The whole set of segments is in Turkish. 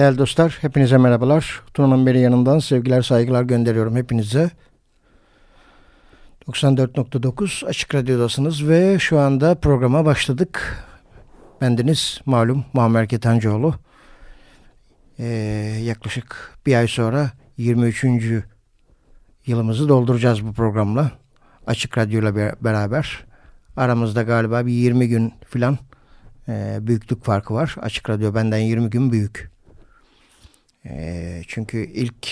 Değerli dostlar, hepinize merhabalar. Tuna'nın beri yanından sevgiler, saygılar gönderiyorum hepinize. 94.9 Açık Radyo'dasınız ve şu anda programa başladık. Bendeniz malum Muammer Ketencoğlu. Ee, yaklaşık bir ay sonra 23. yılımızı dolduracağız bu programla. Açık Radyo ile beraber. Aramızda galiba bir 20 gün filan e, büyüklük farkı var. Açık Radyo benden 20 gün büyük. Çünkü ilk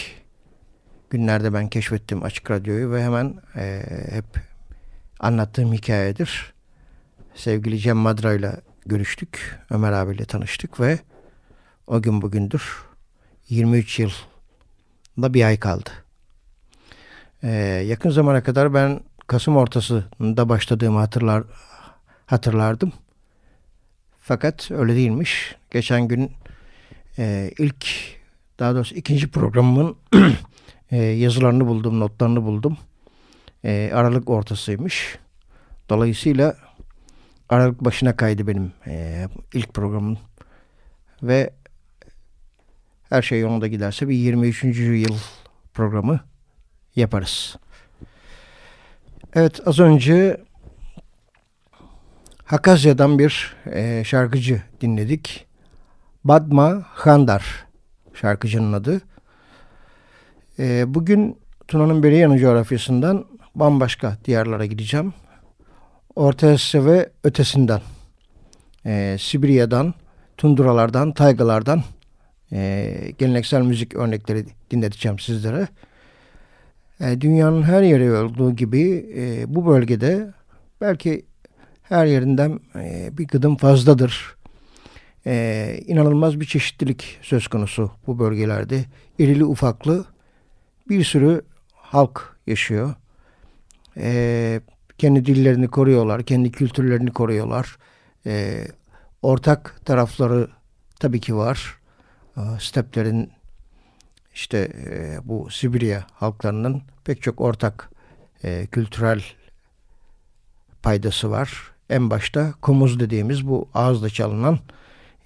günlerde ben keşfettim Açık Radyo'yu ve hemen e, hep anlattığım hikayedir. Sevgili Cem Madra ile görüştük. Ömer abiyle tanıştık ve o gün bugündür 23 yıl da bir ay kaldı. Ee, yakın zamana kadar ben Kasım ortasında başladığımı hatırlar hatırlardım. Fakat öyle değilmiş. Geçen gün e, ilk daha doğrusu ikinci programımın e, yazılarını buldum, notlarını buldum. E, Aralık ortasıymış. Dolayısıyla Aralık başına kaydı benim e, ilk programım. Ve her şey yolunda giderse bir 23. yıl programı yaparız. Evet az önce Hakazya'dan bir e, şarkıcı dinledik. Badma Handar şarkıcının adı. E, bugün Tuna'nın Beriyanı coğrafyasından bambaşka diyarlara gideceğim. Orta Asya ve ötesinden. E, Sibirya'dan, tunduralardan, taygalardan e, geleneksel müzik örnekleri dinleteceğim sizlere. E, dünyanın her yeri olduğu gibi e, bu bölgede belki her yerinden e, bir gıdım fazladır. E, inanılmaz bir çeşitlilik söz konusu bu bölgelerde. İrili ufaklı bir sürü halk yaşıyor. E, kendi dillerini koruyorlar, kendi kültürlerini koruyorlar. E, ortak tarafları tabii ki var. steplerin işte e, bu Sibirya halklarının pek çok ortak e, kültürel paydası var. En başta komuz dediğimiz bu ağızla çalınan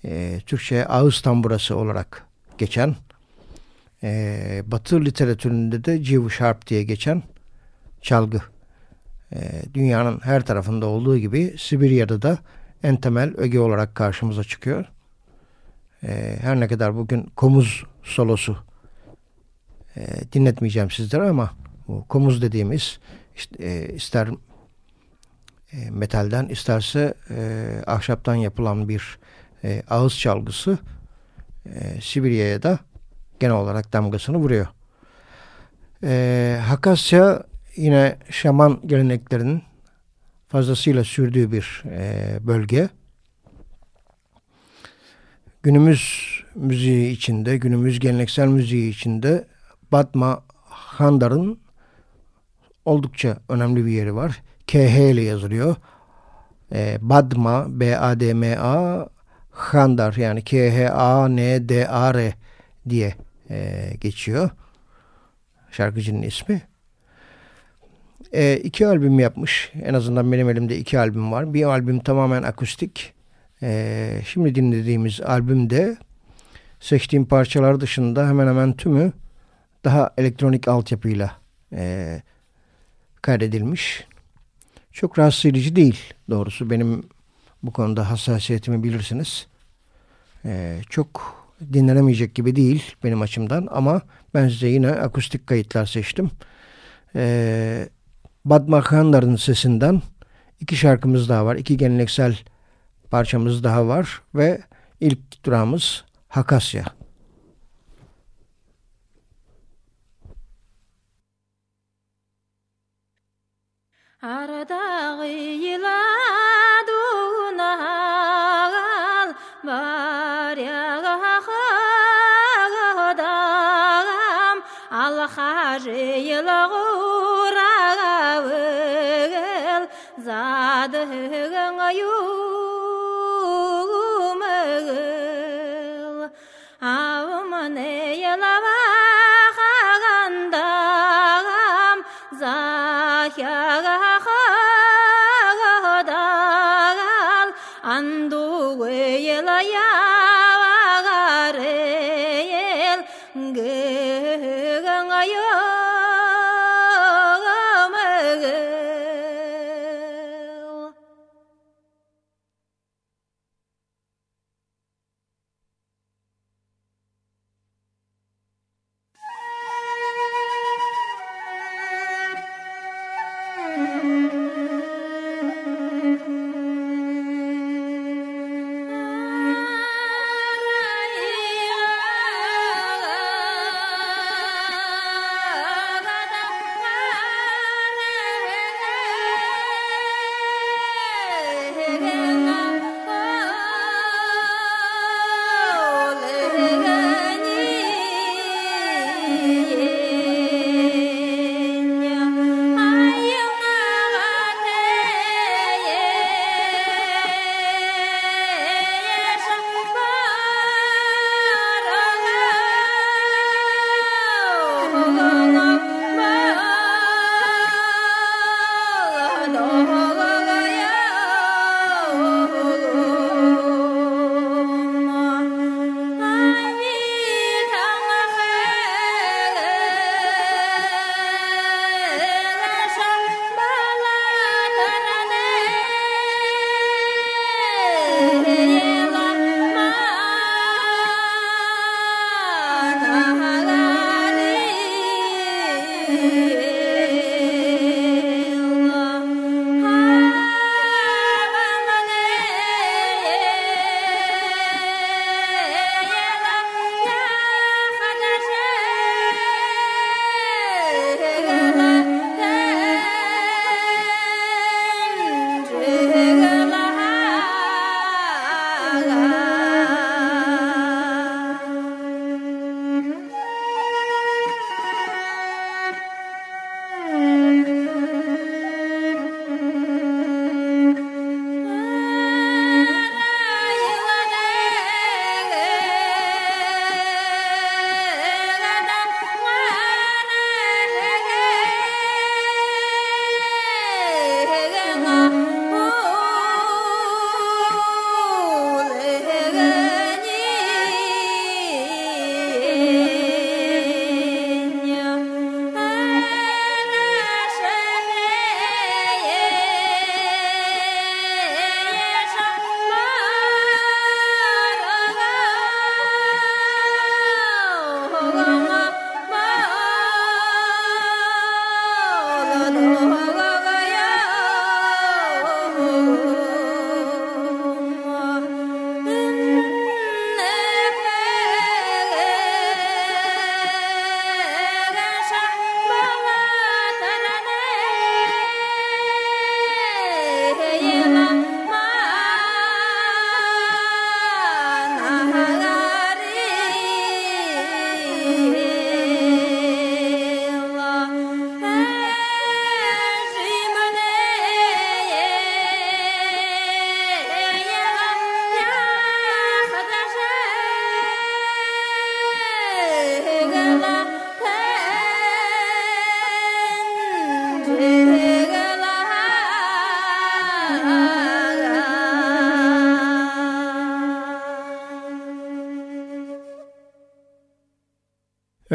e, Türkçe ağız tamburası olarak geçen e, Batı literatüründe de civu şarp diye geçen çalgı. E, dünyanın her tarafında olduğu gibi Sibirya'da da en temel öge olarak karşımıza çıkıyor. E, her ne kadar bugün komuz solosu e, dinletmeyeceğim sizlere ama bu komuz dediğimiz işte, e, ister e, metalden isterse e, ahşaptan yapılan bir e, ağız çalgısı e, Sibirya'ya da genel olarak damgasını vuruyor. E, Hakasya yine şaman geleneklerinin fazlasıyla sürdüğü bir e, bölge. Günümüz müziği içinde, günümüz geleneksel müziği içinde Batma Handar'ın oldukça önemli bir yeri var. KH ile yazılıyor. E, Badma, B-A-D-M-A, Handar yani K-H-A-N-D-A-R diye e, geçiyor. Şarkıcının ismi. E, iki albüm yapmış. En azından benim elimde iki albüm var. Bir albüm tamamen akustik. E, şimdi dinlediğimiz albümde seçtiğim parçalar dışında hemen hemen tümü daha elektronik altyapıyla e, kaydedilmiş. Çok rahatsız edici değil doğrusu. Benim bu konuda hassasiyetimi bilirsiniz. Ee, çok dinlenemeyecek gibi değil benim açımdan ama ben size yine akustik kayıtlar seçtim. Ee, Bad Makandar'ın sesinden iki şarkımız daha var. iki geleneksel parçamız daha var ve ilk durağımız Hakasya. Aradagı yılan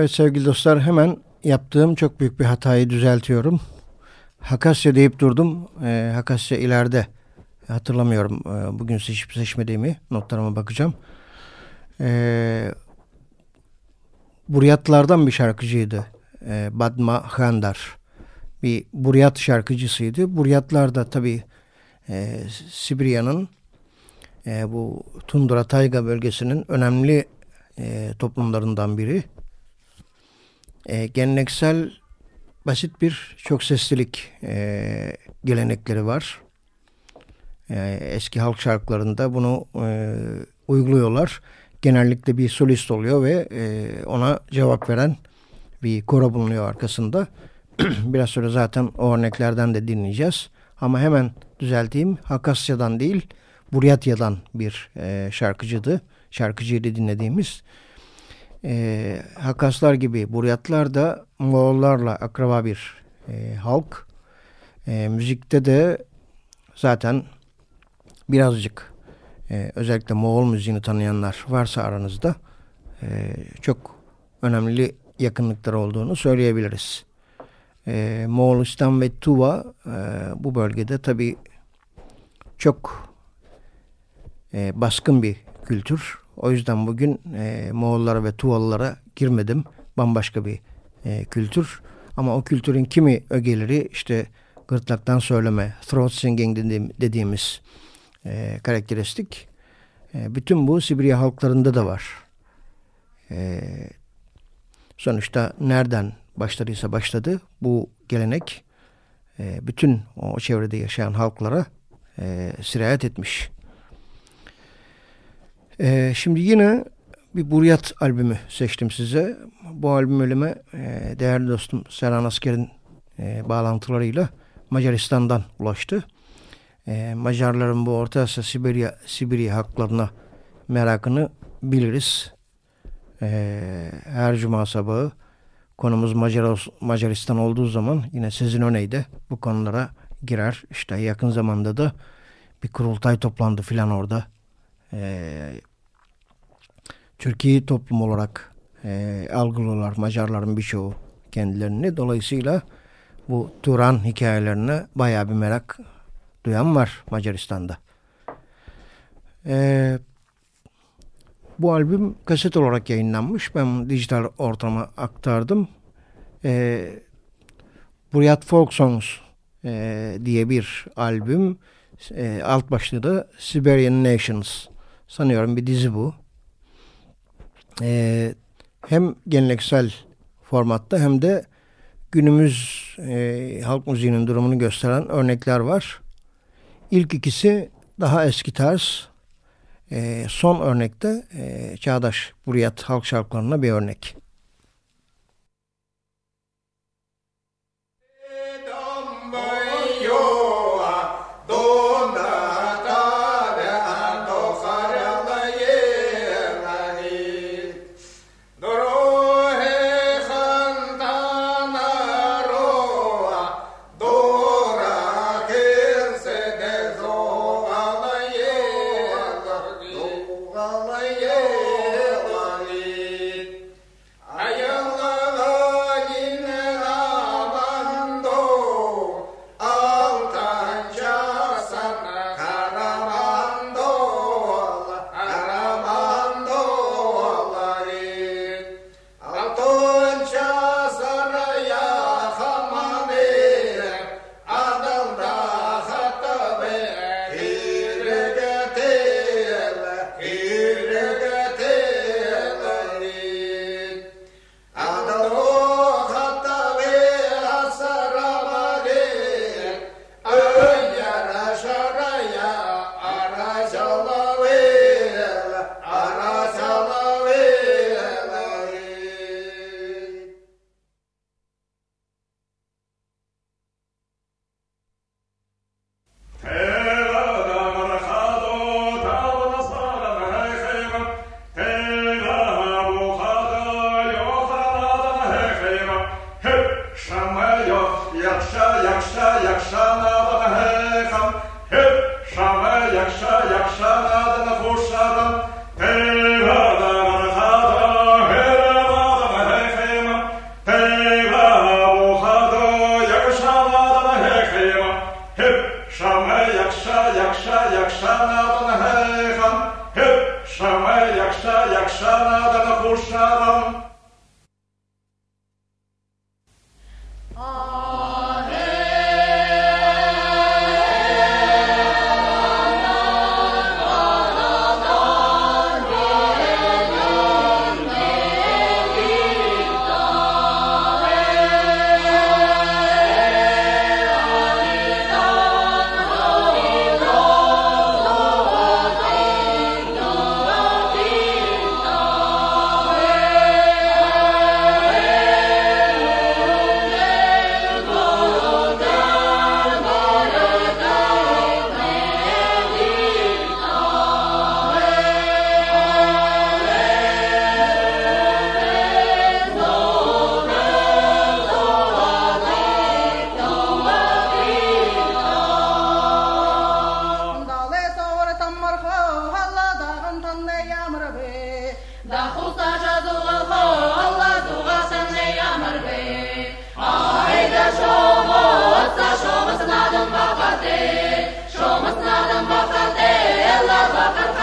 Evet sevgili dostlar hemen yaptığım çok büyük bir hatayı düzeltiyorum. Hakasya deyip durdum. Ee, Hakasya ileride. Hatırlamıyorum ee, bugün seçip seçmediğimi. Notlarıma bakacağım. Ee, Buryatlardan bir şarkıcıydı. Ee, Badma Handar. Bir Buryat şarkıcısıydı. Buryatlar da tabii e, Sibirya'nın e, bu Tundra Tayga bölgesinin önemli e, toplumlarından biri. E, geleneksel basit bir çok seslilik e, gelenekleri var. E, eski halk şarkılarında bunu e, uyguluyorlar. Genellikle bir solist oluyor ve e, ona cevap veren bir koro bulunuyor arkasında. Biraz sonra zaten o örneklerden de dinleyeceğiz. Ama hemen düzelteyim. Hakasya'dan değil, Buryatya'dan bir e, şarkıcıydı. Şarkıcıydı dinlediğimiz. E, Hakaslar gibi Buryatlar da Moğollarla akraba bir e, halk. E, müzikte de zaten birazcık e, özellikle Moğol müziğini tanıyanlar varsa aranızda e, çok önemli yakınlıkları olduğunu söyleyebiliriz. E, Moğolistan ve Tuva e, bu bölgede tabi çok e, baskın bir kültür. O yüzden bugün e, Moğollara ve Tuvalılara girmedim. Bambaşka bir e, kültür. Ama o kültürün kimi ögeleri işte gırtlaktan söyleme, throat singing dediğim, dediğimiz e, karakteristik. E, bütün bu Sibirya halklarında da var. E, sonuçta nereden başladıysa başladı bu gelenek e, bütün o çevrede yaşayan halklara e, sirayet etmiş. E, şimdi yine bir Buryat albümü seçtim size. Bu albüm ölüme e, değerli dostum Serhan Asker'in e, bağlantılarıyla Macaristan'dan ulaştı. E, Macarların bu Orta Asya Sibirya, Sibirya haklarına merakını biliriz. E, her cuma sabahı konumuz Macar, Macaristan olduğu zaman yine sizin öneyde bu konulara girer. İşte yakın zamanda da bir kurultay toplandı filan orada. Ee, Türkiye toplum olarak e, algılıyorlar Macarların birçoğu kendilerini. Dolayısıyla bu Turan hikayelerine baya bir merak duyan var Macaristan'da. Ee, bu albüm kaset olarak yayınlanmış. Ben dijital ortama aktardım. Ee, Buryat Folk Songs e, diye bir albüm. E, alt başlığı da Siberian Nations. Sanıyorum bir dizi bu. E, hem geleneksel formatta hem de günümüz e, halk müziğinin durumunu gösteren örnekler var. İlk ikisi daha eski tarz. E, son örnekte e, çağdaş Buryat halk şarkılarına bir örnek. Şomasın adam bakate, şomasın adam bakate, Allah bakate.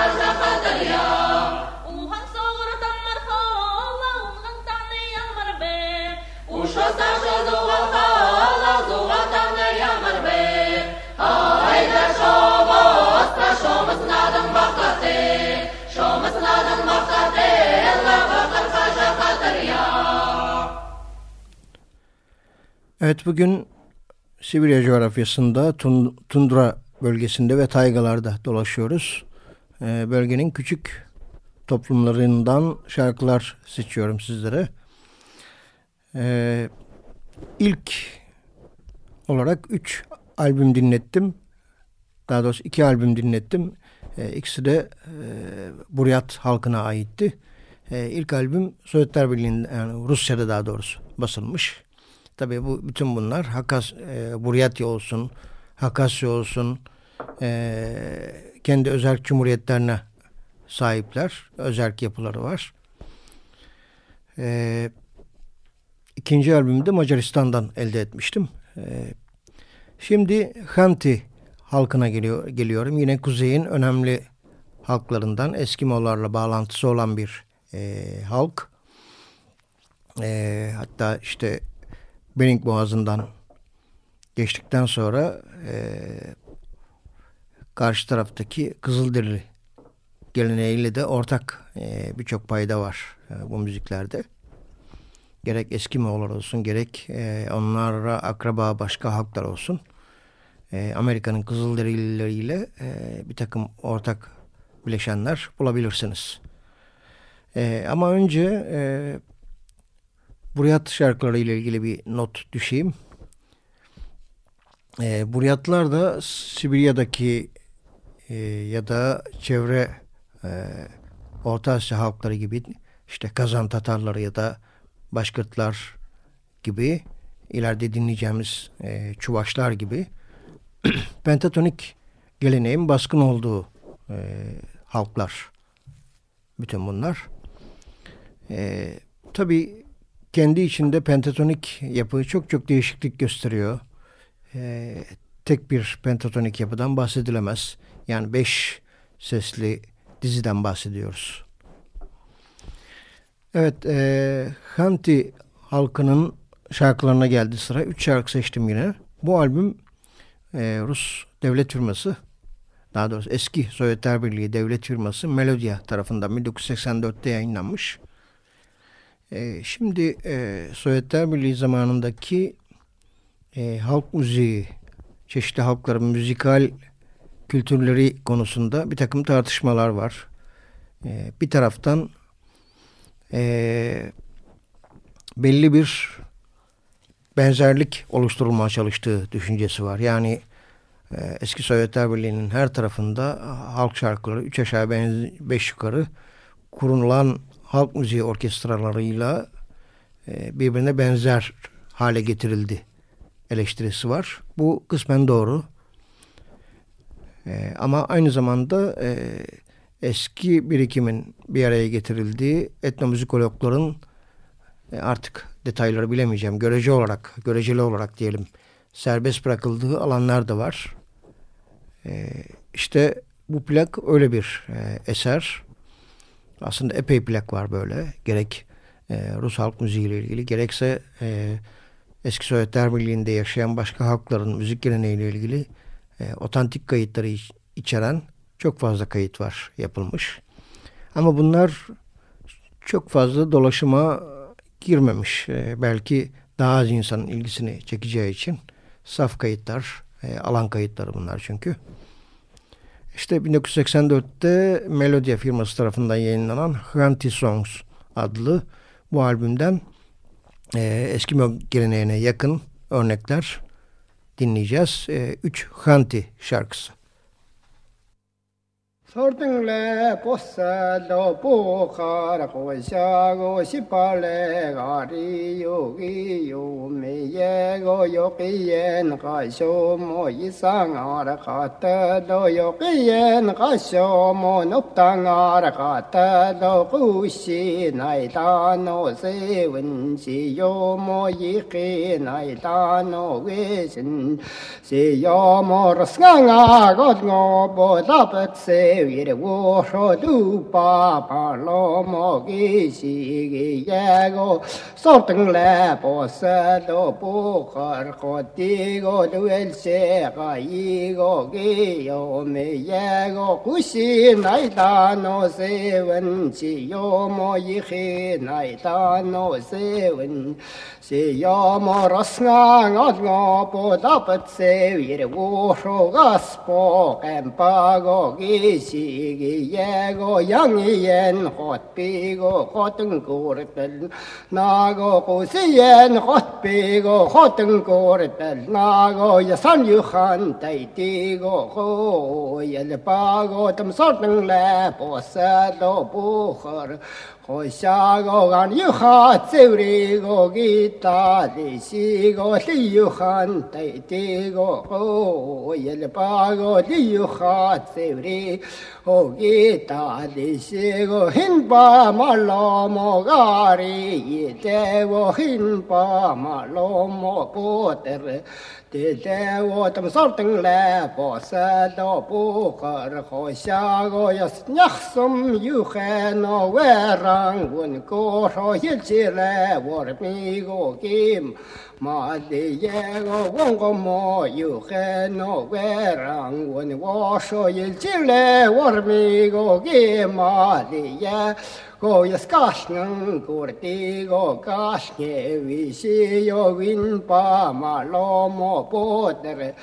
Evet bugün Sibirya coğrafyasında tundra bölgesinde ve taygalarda dolaşıyoruz. Ee, bölgenin küçük toplumlarından şarkılar seçiyorum sizlere. Ee, ilk olarak üç albüm dinlettim. Daha doğrusu iki albüm dinlettim. Ee, ikisi de e, Buryat halkına aitti. Ee, ilk albüm Sovyetler Birliği'nde yani Rusya'da daha doğrusu basılmış. Tabii bu bütün bunlar Hakas, e, Buryatya olsun, Hakasya olsun, e, kendi özel cumhuriyetlerine sahipler. Özerk yapıları var. E, ikinci albümü de Macaristan'dan elde etmiştim. E, şimdi Hanti halkına geliyor, geliyorum. Yine kuzeyin önemli halklarından Eskimolarla bağlantısı olan bir e, halk. E, hatta işte Bering Boğazı'ndan geçtikten sonra e, karşı taraftaki Kızılderili geleneğiyle de ortak e, birçok payda var e, bu müziklerde. Gerek eski Moğollar olsun gerek e, onlara akraba başka halklar olsun. E, Amerika'nın Kızılderilileriyle e, bir takım ortak bileşenler bulabilirsiniz. E, ama önce e, Buryat şarkıları ile ilgili bir not düşeyim. E, Buryatlar da Sibirya'daki e, ya da çevre e, Orta Asya halkları gibi işte Kazan Tatarları ya da Başkırtlar gibi ileride dinleyeceğimiz e, Çuvaşlar gibi pentatonik geleneğin baskın olduğu e, halklar. Bütün bunlar. E, Tabi kendi içinde pentatonik yapı çok çok değişiklik gösteriyor. E, tek bir pentatonik yapıdan bahsedilemez. Yani beş sesli diziden bahsediyoruz. Evet, e, Hanti halkının şarkılarına geldi sıra. Üç şarkı seçtim yine. Bu albüm e, Rus devlet firması, daha doğrusu eski Sovyetler Birliği devlet firması Melodia tarafından 1984'te yayınlanmış. E, şimdi e, Sovyetler Birliği zamanındaki e, halk müziği, çeşitli halkların müzikal kültürleri konusunda bir takım tartışmalar var. E, bir taraftan e, belli bir benzerlik oluşturulmaya çalıştığı düşüncesi var. Yani eski Sovyetler Birliği'nin her tarafında halk şarkıları üç aşağı beş yukarı kurulan halk müziği orkestralarıyla e, birbirine benzer hale getirildi eleştirisi var. Bu kısmen doğru. E, ama aynı zamanda e, eski birikimin bir araya getirildiği etnomüzikologların artık detayları bilemeyeceğim. Görece olarak, göreceli olarak diyelim serbest bırakıldığı alanlar da var. E, işte bu plak öyle bir eser. Aslında epey plak var böyle. Gerek e, Rus halk müziği ile ilgili gerekse e, eski Sovyetler Birliği'nde yaşayan başka halkların müzik geleneğiyle ilgili e, otantik kayıtları iç, içeren çok fazla kayıt var yapılmış. Ama bunlar çok fazla dolaşıma girmemiş. E, belki daha az insanın ilgisini çekeceği için saf kayıtlar, e, alan kayıtları bunlar çünkü. İşte 1984'te Melodia firması tarafından yayınlanan Hranti Songs adlı bu albümden e, Eskimo geleneğine yakın örnekler dinleyeceğiz. E, üç Hranti şarkısı. sorting le posa lo po khara ko sha go si pa le ga ri yo gi yo me ye go yo ki yen ka sho mo yi sa nga ra ka ta do yo ki yen ka sho mo no ta nga ra ka ta do ku shi nai ta no se wen si yo mo yi ki nai ta no we sin si yo mo ra nga go ngo bo da pa se 月的我说都把把老毛给洗个一个，烧灯来把石都不合喝第一个都写个一个给要没一个，不是那大脑是问题，要么一黑那大脑是问题，是要么热死我我不打不走，月的我说个是不敢把个给。这个养个养个烟鹤，这个好登高儿登。那个不是烟鹤，这个好登高儿登。那个一上一喊，再这个好一巴个，他们上登来，不三都不合。 고샤고간 유하 쯔리고 기타 리시고 리유한 대띠고 열바고 리유하 쯔리 오기타 리시고 흰바 말로 모가리 이대고 흰바 말로 모보테르 地在我等上等来，把山到不可好下个要是娘生有害那外让我高烧一起来，我的每个给。Ma de ye go wong go mo yu khe no we rang won wo sho ye chi le wo mi go kim ma de ye go yas kash ngang kur ti go kash nge wisi yo win pa ma lo mo po ter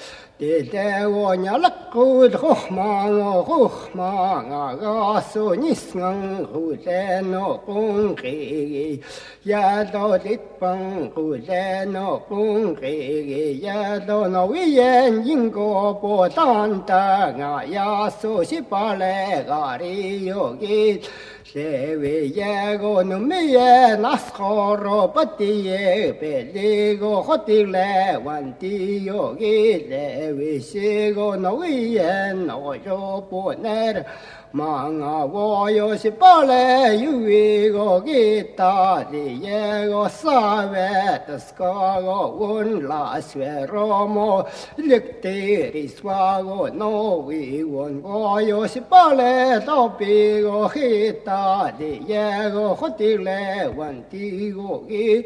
Dede wo nyalak gud hukhma ngo hukhma nga ga su nis ngang gu le no kung ki Ya do dipang gu le no kung ki Ya do no wiyen yin go bo tan ta nga ya su shi pa le ga ri yo ki Шеве яго нумее нас хоро батие белиго хотиле вантио гиле вишего ноген ножо понер. 忙啊！我有时不来，有为个给打理；有个生活的是个个，我来虽然忙，力挺的是我个努力。我有时不来，逃避个给打理；有个活的来问题个给。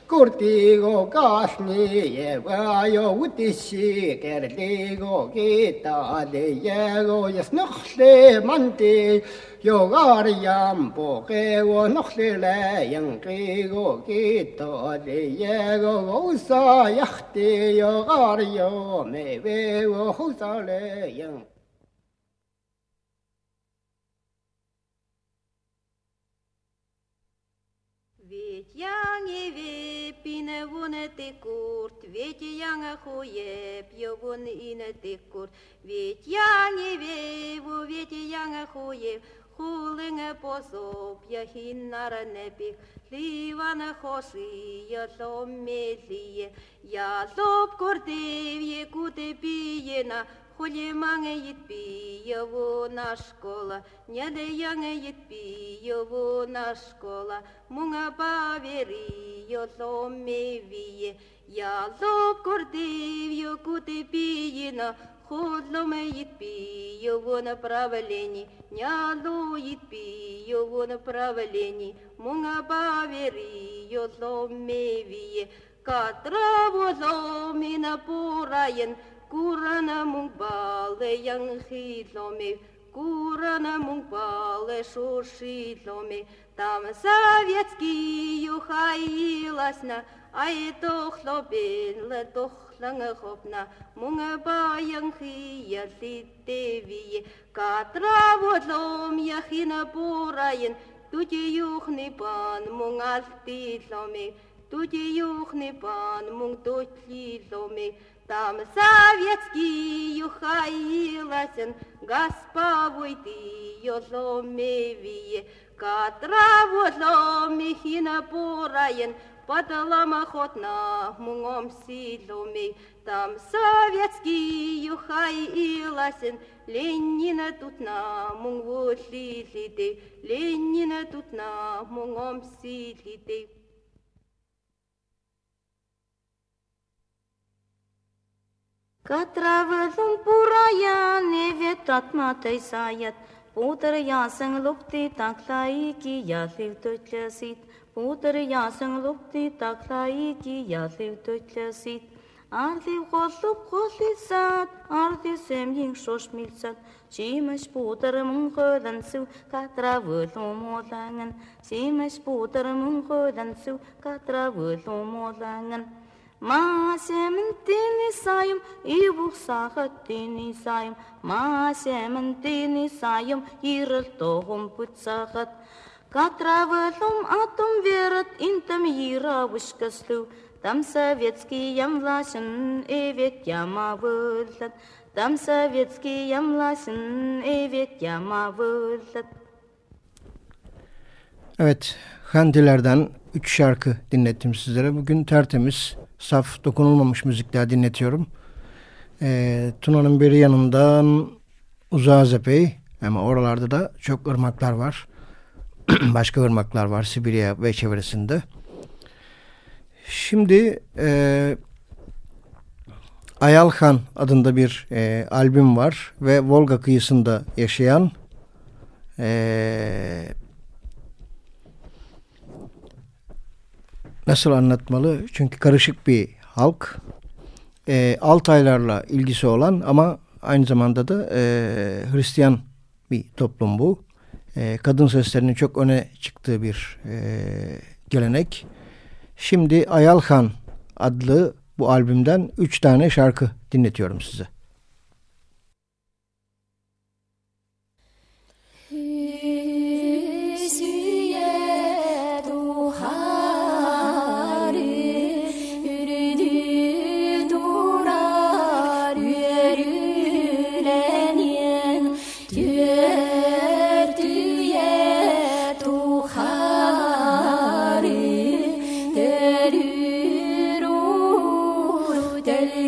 꿀띠고 가스니에 와요. 우띠시 게르리고 기타데예고 예스녹세 만띠. 요가리암 보게고 녹슬레 영끼고 기타데예고 우사야띠. 요가리요 메베고 후살레 영 Яневе пине вуне ты курт, ведь янга хуе пьё вун ине ты курт, ведь яневе во ведь янга хуе хулынга посоп я хиннара непих, ливана хосы я лом мелие, я лоб куртев якуте пієна. Полімане його на школа, не деяне його на школа, муна павері йозомівіє, я зокордив йоку ти піїна, ходломе його направлені, няло його направлені, муна павері йозомівіє, катра возоміна пураєн, Kuranamung bale yang hitlomi, Kuranamung bale шуршитломи, Там советский юхаиласна, Ай тохлобин ле тохланга хопна, Мунга баян хия литевие, Катра водлом яхина пураин, Тути юхни пан мунга лтитломи, Тути юхни пан мунг тотлитломи, Там советский юхаиласен, Госпавой ты ее зломевие, Катраву зломихина Под Потолом на мугом сидлуми, Там советский юхаиласен, Ленина тут на мунгву сидлите, Ленина тут на мугом сидлите. Katravăzum puraia nevetat matei sayat, Putar yasang lukti taklai ki yathiv tutlasit, Putar yasang lukti taklai ki yathiv tutlasit. Ардив голлуп голлисат, ардив сэмхийн шуш милсат, Чимэш путар мөн хөлансив, катравылу муланган, Чимэш путар мөн хөлансив, катравылу муланган. Маасемэн тини сайым, ивух сахат тини сайым, Маасемэн тини сайым, ирэл тоғым путсахат. Катравылум атом верат, интам ира вышкаслу, Там советский ямлашын, эвет яма вылат, Там советский ямлашын, эвет яma vıllat. Evet, Handilerden 3 şarkı dinlettim sizlere. Bugün tertemiz, saf, dokunulmamış müzikler dinletiyorum. Ee, Tuna'nın biri yanından Uzağız epey ama oralarda da çok ırmaklar var. Başka ırmaklar var Sibirya ve çevresinde. Şimdi e, Ayalhan adında bir e, albüm var ve Volga kıyısında yaşayan e, nasıl anlatmalı? Çünkü karışık bir halk. E, Altaylarla ilgisi olan ama aynı zamanda da e, Hristiyan bir toplum bu. E, kadın seslerinin çok öne çıktığı bir e, gelenek. Şimdi Ayalhan adlı bu albümden 3 tane şarkı dinletiyorum size. tell you.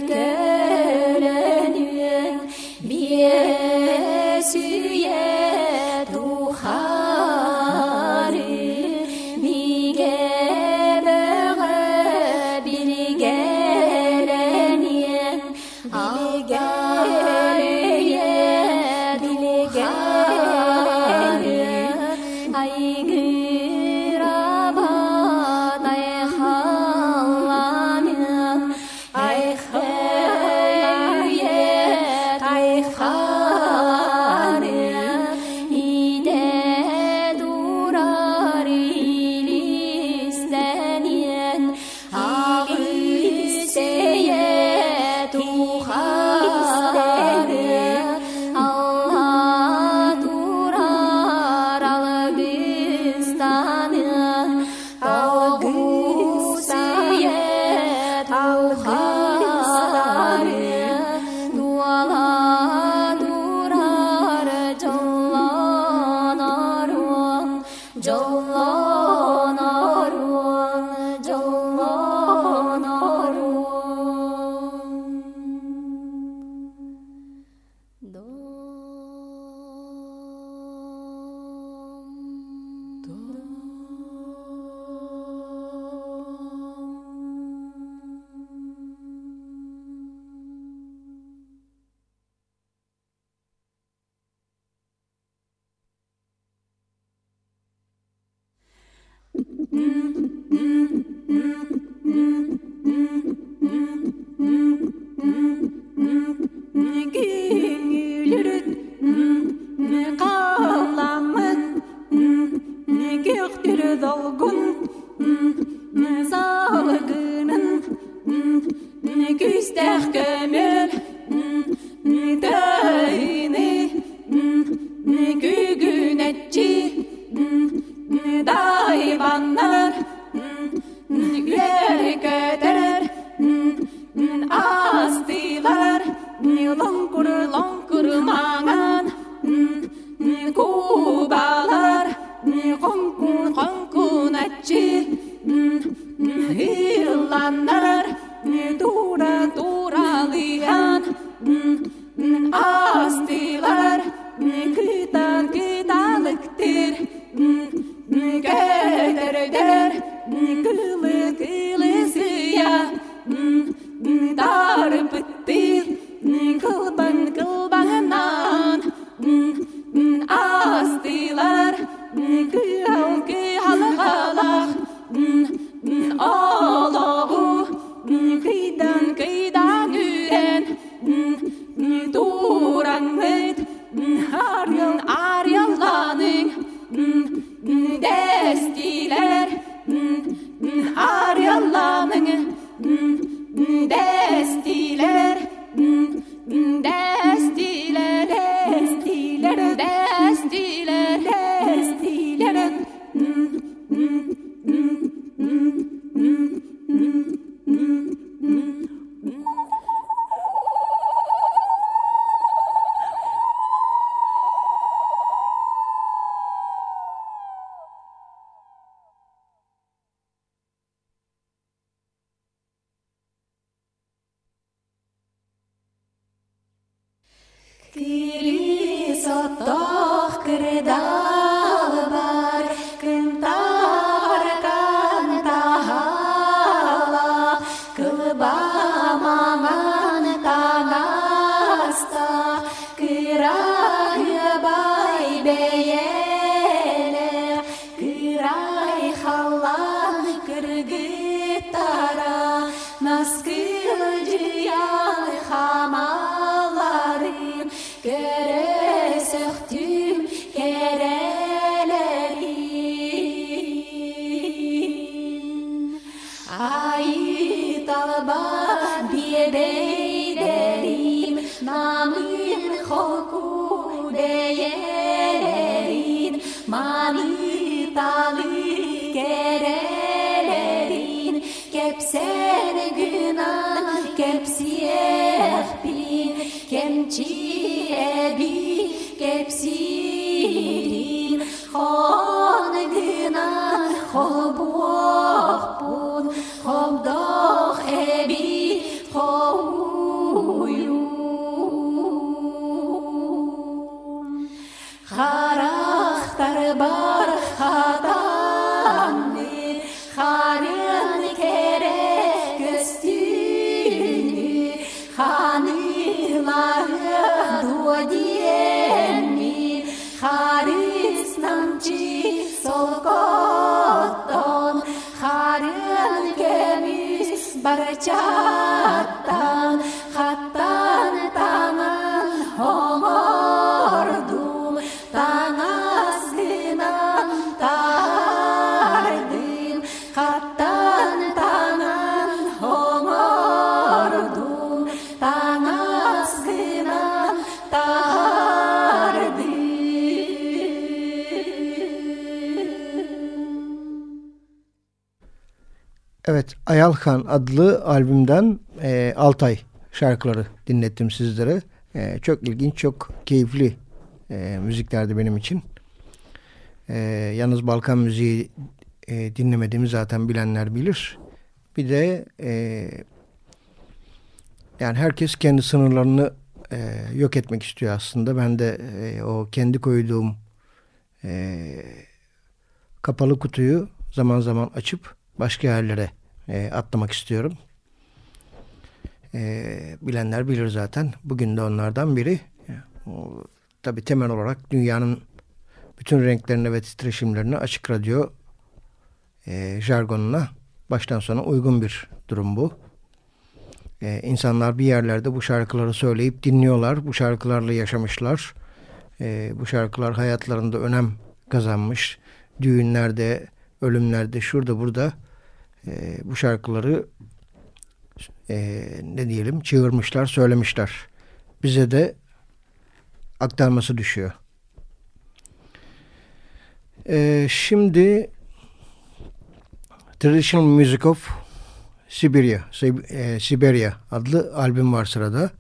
家。Ayalkan adlı albümden e, Altay şarkıları dinlettim sizlere. E, çok ilginç, çok keyifli e, müziklerdi benim için. E, yalnız Balkan müziği e, dinlemediğimi zaten bilenler bilir. Bir de e, yani herkes kendi sınırlarını e, yok etmek istiyor aslında. Ben de e, o kendi koyduğum e, kapalı kutuyu zaman zaman açıp başka yerlere e, atlamak istiyorum. E, bilenler bilir zaten. Bugün de onlardan biri. O, tabii temel olarak dünyanın bütün renklerine ve titreşimlerine açık radyo e, jargonuna baştan sona uygun bir durum bu. E, insanlar bir yerlerde bu şarkıları söyleyip dinliyorlar. Bu şarkılarla yaşamışlar. E, bu şarkılar hayatlarında önem kazanmış. Düğünlerde, ölümlerde, şurada burada e, bu şarkıları e, ne diyelim çığırmışlar, söylemişler. Bize de aktarması düşüyor. E, şimdi Traditional Music of Siberia, Sib e, adlı albüm var sırada.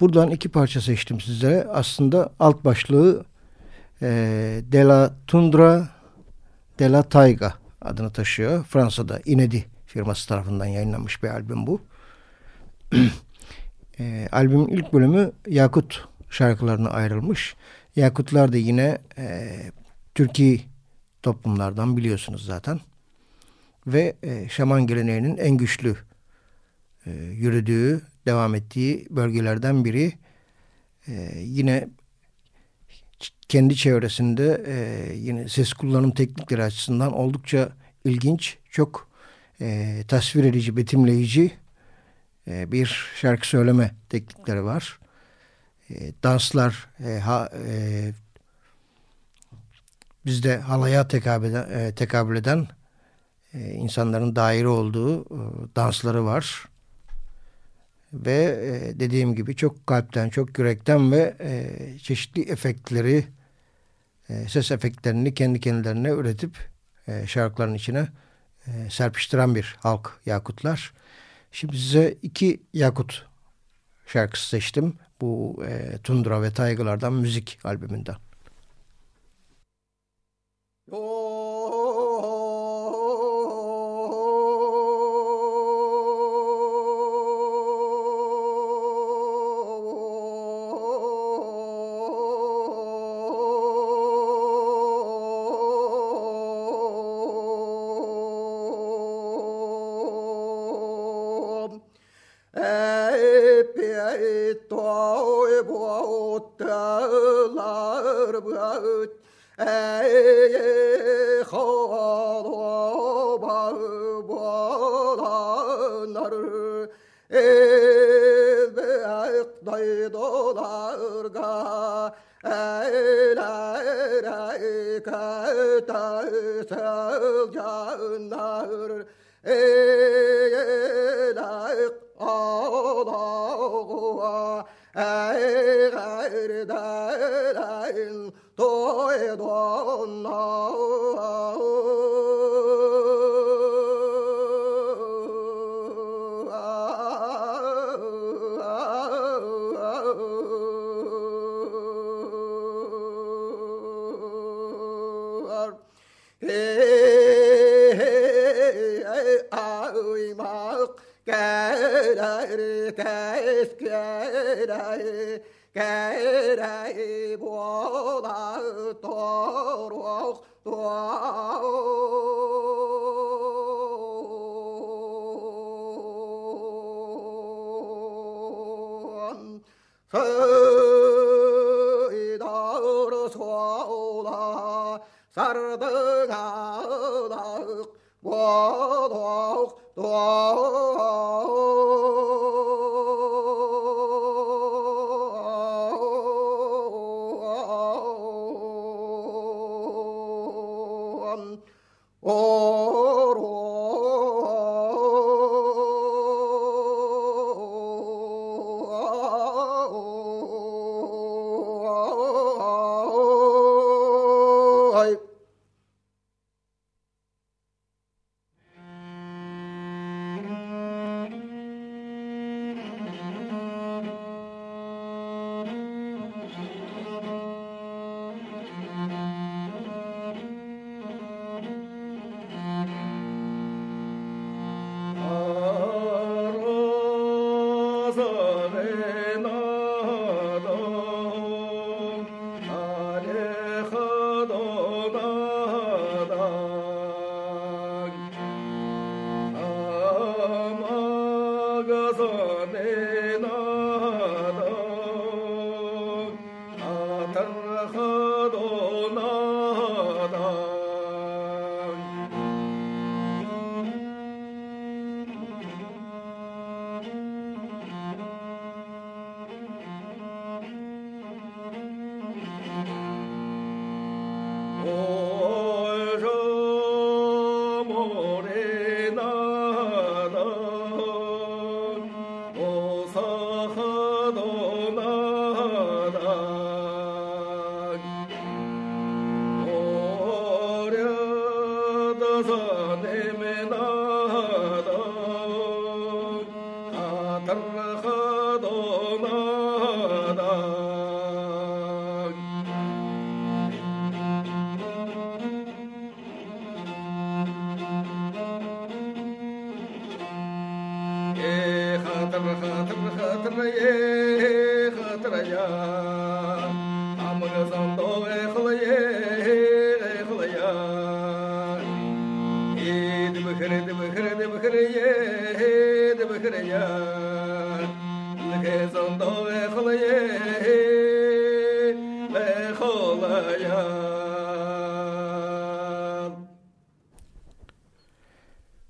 Buradan iki parça seçtim sizlere. Aslında alt başlığı e, De la Tundra De la Taiga adını taşıyor. Fransa'da Inedi firması tarafından yayınlanmış bir albüm bu. e, albümün ilk bölümü Yakut şarkılarına ayrılmış. Yakutlar da yine e, Türkiye toplumlardan biliyorsunuz zaten. Ve e, şaman geleneğinin en güçlü e, yürüdüğü, devam ettiği bölgelerden biri. E, yine kendi çevresinde e, yine ses kullanım teknikleri açısından oldukça ilginç, çok e, tasvir edici, betimleyici e, bir şarkı söyleme teknikleri var. E, danslar e, ha, e, bizde halaya tekabül eden, e, tekabül eden e, insanların daire olduğu e, dansları var. Ve e, dediğim gibi çok kalpten, çok yürekten ve e, çeşitli efektleri, e, ses efektlerini kendi kendilerine üretip e, şarkıların içine e, serpiştiren bir halk Yakutlar. Şimdi size iki Yakut şarkısı seçtim. Bu e, Tundra ve Taygılardan müzik albümünden. 에예 호로 바보라 나를 에베악 다이도 나르가 에라에라에가 다사자 나를 에라액 아다고와 에가르다 깨달이보다 도록 도원 서이다로 소다 사르등하다 보독 도원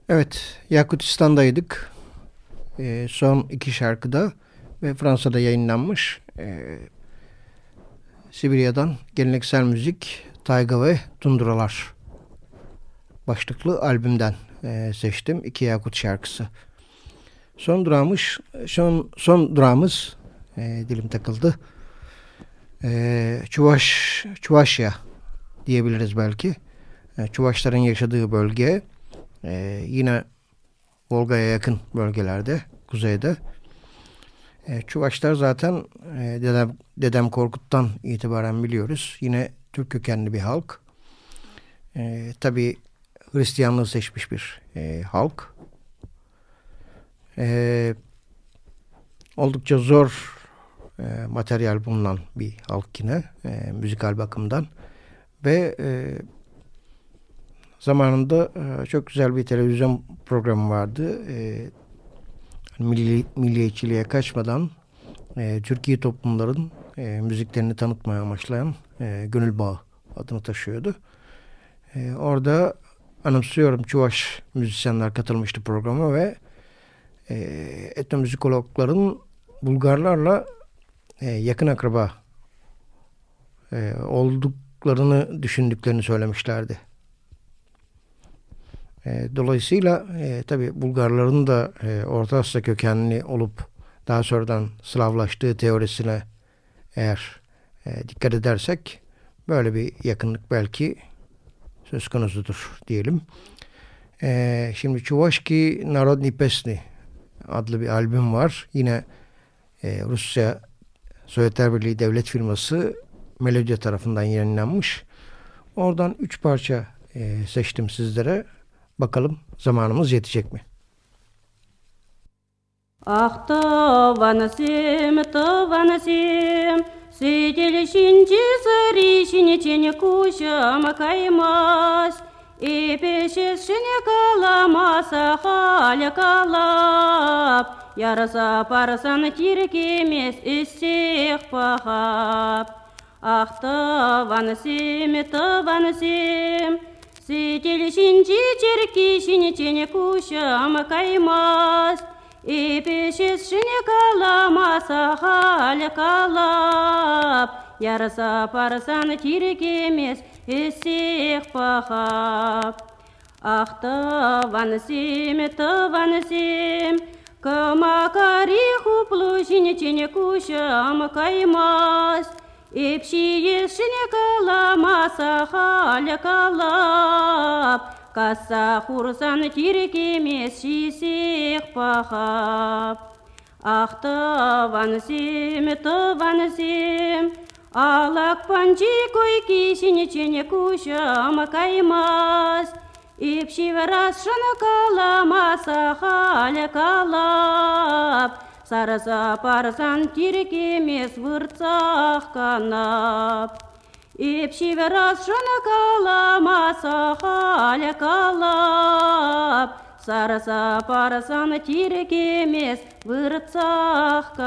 Evet, Yakutistan'daydık. Ee, son iki şarkıda ve Fransa'da yayınlanmış. Ee, Sibirya'dan geleneksel müzik, tayga ve tunduralar başlıklı albümden e, seçtim. iki Yakut şarkısı. Son durağımız, son, son durağımız e, dilim takıldı. E, Çuvaş, Çuvaşya diyebiliriz belki. E, Çuvaşların yaşadığı bölge. Ee, yine Volga'ya yakın bölgelerde, kuzeyde. Ee, Çuvaşlar zaten e, dedem, dedem Korkut'tan itibaren biliyoruz. Yine Türk kökenli bir halk. Ee, Tabi Hristiyanlığı seçmiş bir e, halk. Ee, oldukça zor e, materyal bulunan bir halk yine e, müzikal bakımdan. Ve e, Zamanında e, çok güzel bir televizyon programı vardı. E, milli, milliyetçiliğe kaçmadan e, Türkiye toplumların e, müziklerini tanıtmaya amaçlayan e, Gönül Bağı adını taşıyordu. E, orada anımsıyorum Çuvaş müzisyenler katılmıştı programa ve e, etnomüzikologların Bulgarlarla e, yakın akraba e, olduklarını düşündüklerini söylemişlerdi. E, dolayısıyla e, tabi Bulgarların da e, Orta Asya kökenli olup daha sonradan Slavlaştığı teorisine eğer e, dikkat edersek böyle bir yakınlık belki söz konusudur diyelim. E, şimdi Çuvaşki Narodni Pesni adlı bir albüm var. Yine e, Rusya Sovyetler Birliği devlet firması Melodya tarafından yayınlanmış. Oradan üç parça e, seçtim sizlere. Bakalım zamanımız yetecek mi? Ах, тованасем, тованасем, Светилищинчи сырищине чене кущам каймас, И пешешіне каламаса халя калап, Яраса парсан тиркемес иссех пахап. Ах, тованасем, тованасем, Сетелшинчи черкишине чене кушам каймас, Эпешесшіне каламаса хал калап, Ярса парсан тирек емес, пахап. Ах, тыван семе, тыван сем, Кымакари хуплу жіне чене кушам каймас, Епшиешіне каламаса халі калап, Каса хурсан керек емес сих пахап. Ақ тыван сем, тыван сем, Алак панчи кой кишіне чене каймас, Епши варас каламаса халі калап, сарыса барсаң тирекемес, емес выртсақ қанап еп шеберас жыны каламаса халя калап. Сарыса барсаң тирекемес, выртсақ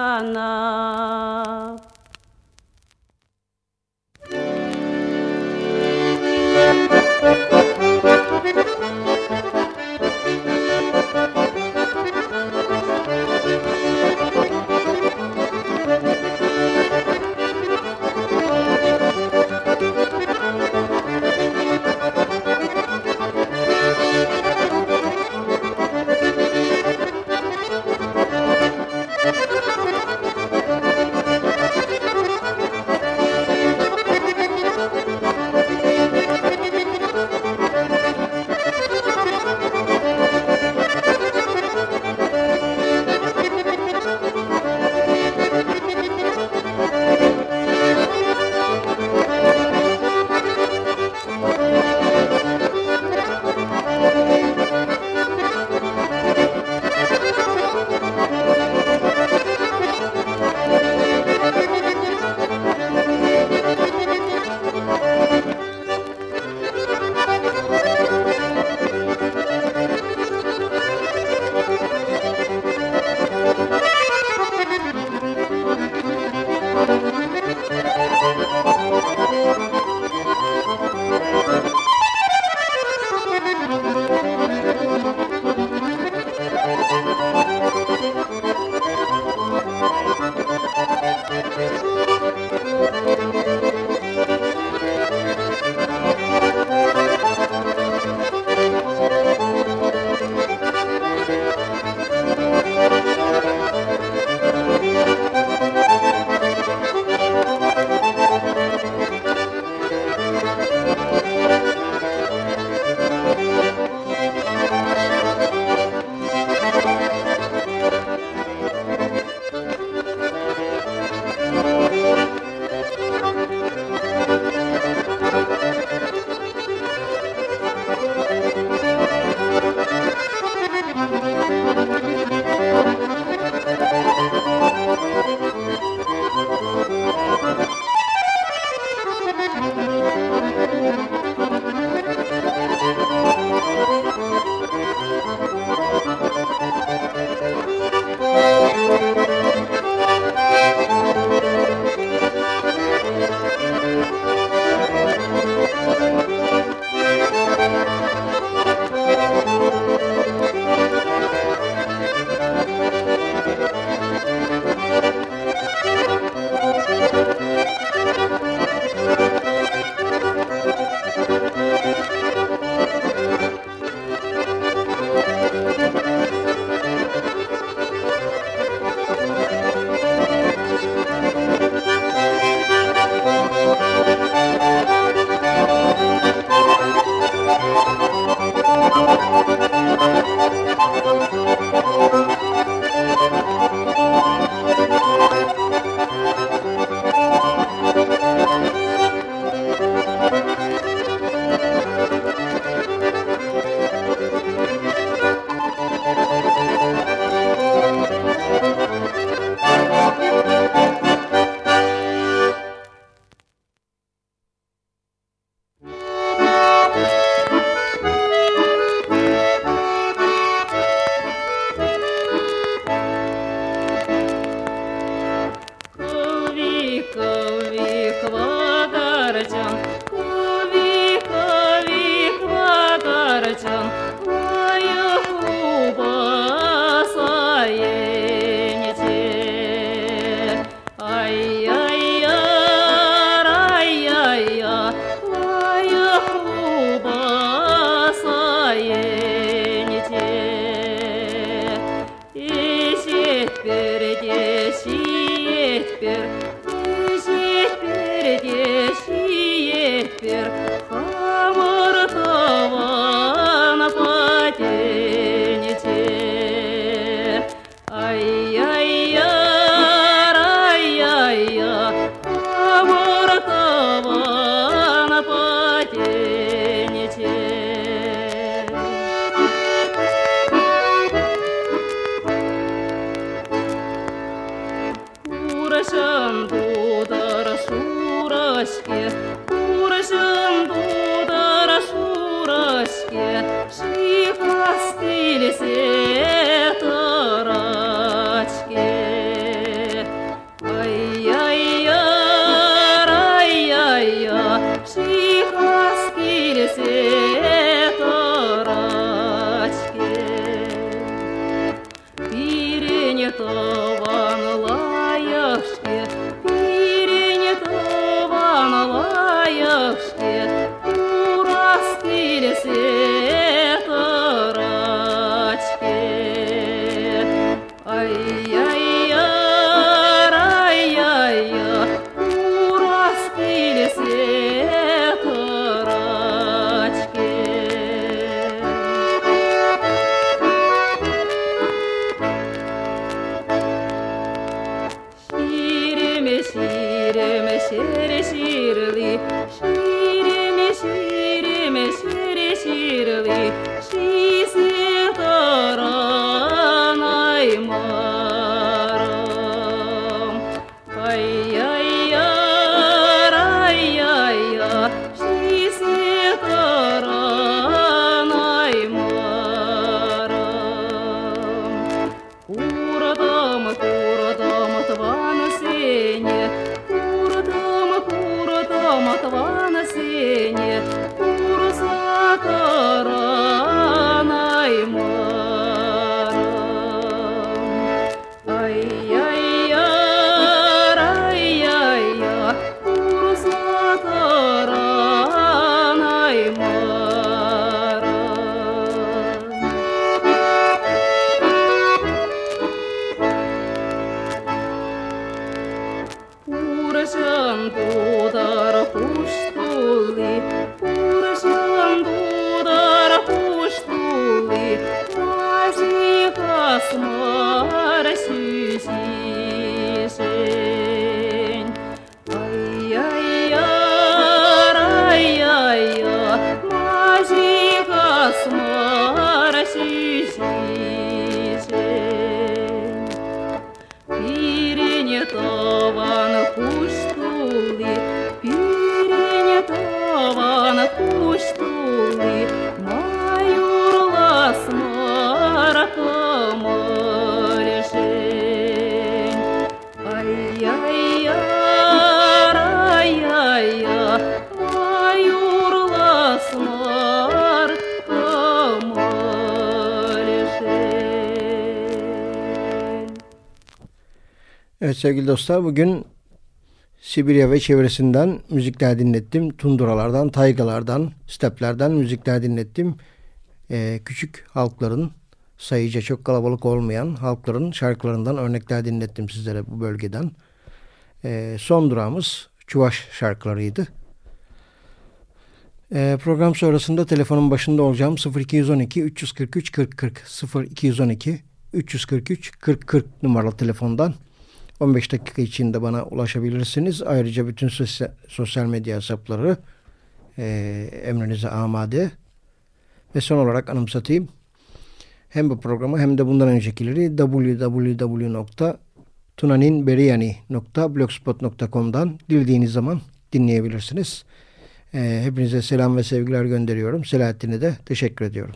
sevgili dostlar bugün Sibirya ve çevresinden müzikler dinlettim. Tunduralardan, taygalardan, steplerden müzikler dinlettim. Ee, küçük halkların, sayıca çok kalabalık olmayan halkların şarkılarından örnekler dinlettim sizlere bu bölgeden. Ee, son durağımız Çuvaş şarkılarıydı. Ee, program sonrasında telefonun başında olacağım 0212 343 40 40 0212 343 40 40 numaralı telefondan 15 dakika içinde bana ulaşabilirsiniz. Ayrıca bütün sosyal, medya hesapları e, emrinize amade. Ve son olarak anımsatayım. Hem bu programı hem de bundan öncekileri www.tunaninberiyani.blogspot.com'dan dildiğiniz zaman dinleyebilirsiniz. E, hepinize selam ve sevgiler gönderiyorum. Selahattin'e de teşekkür ediyorum.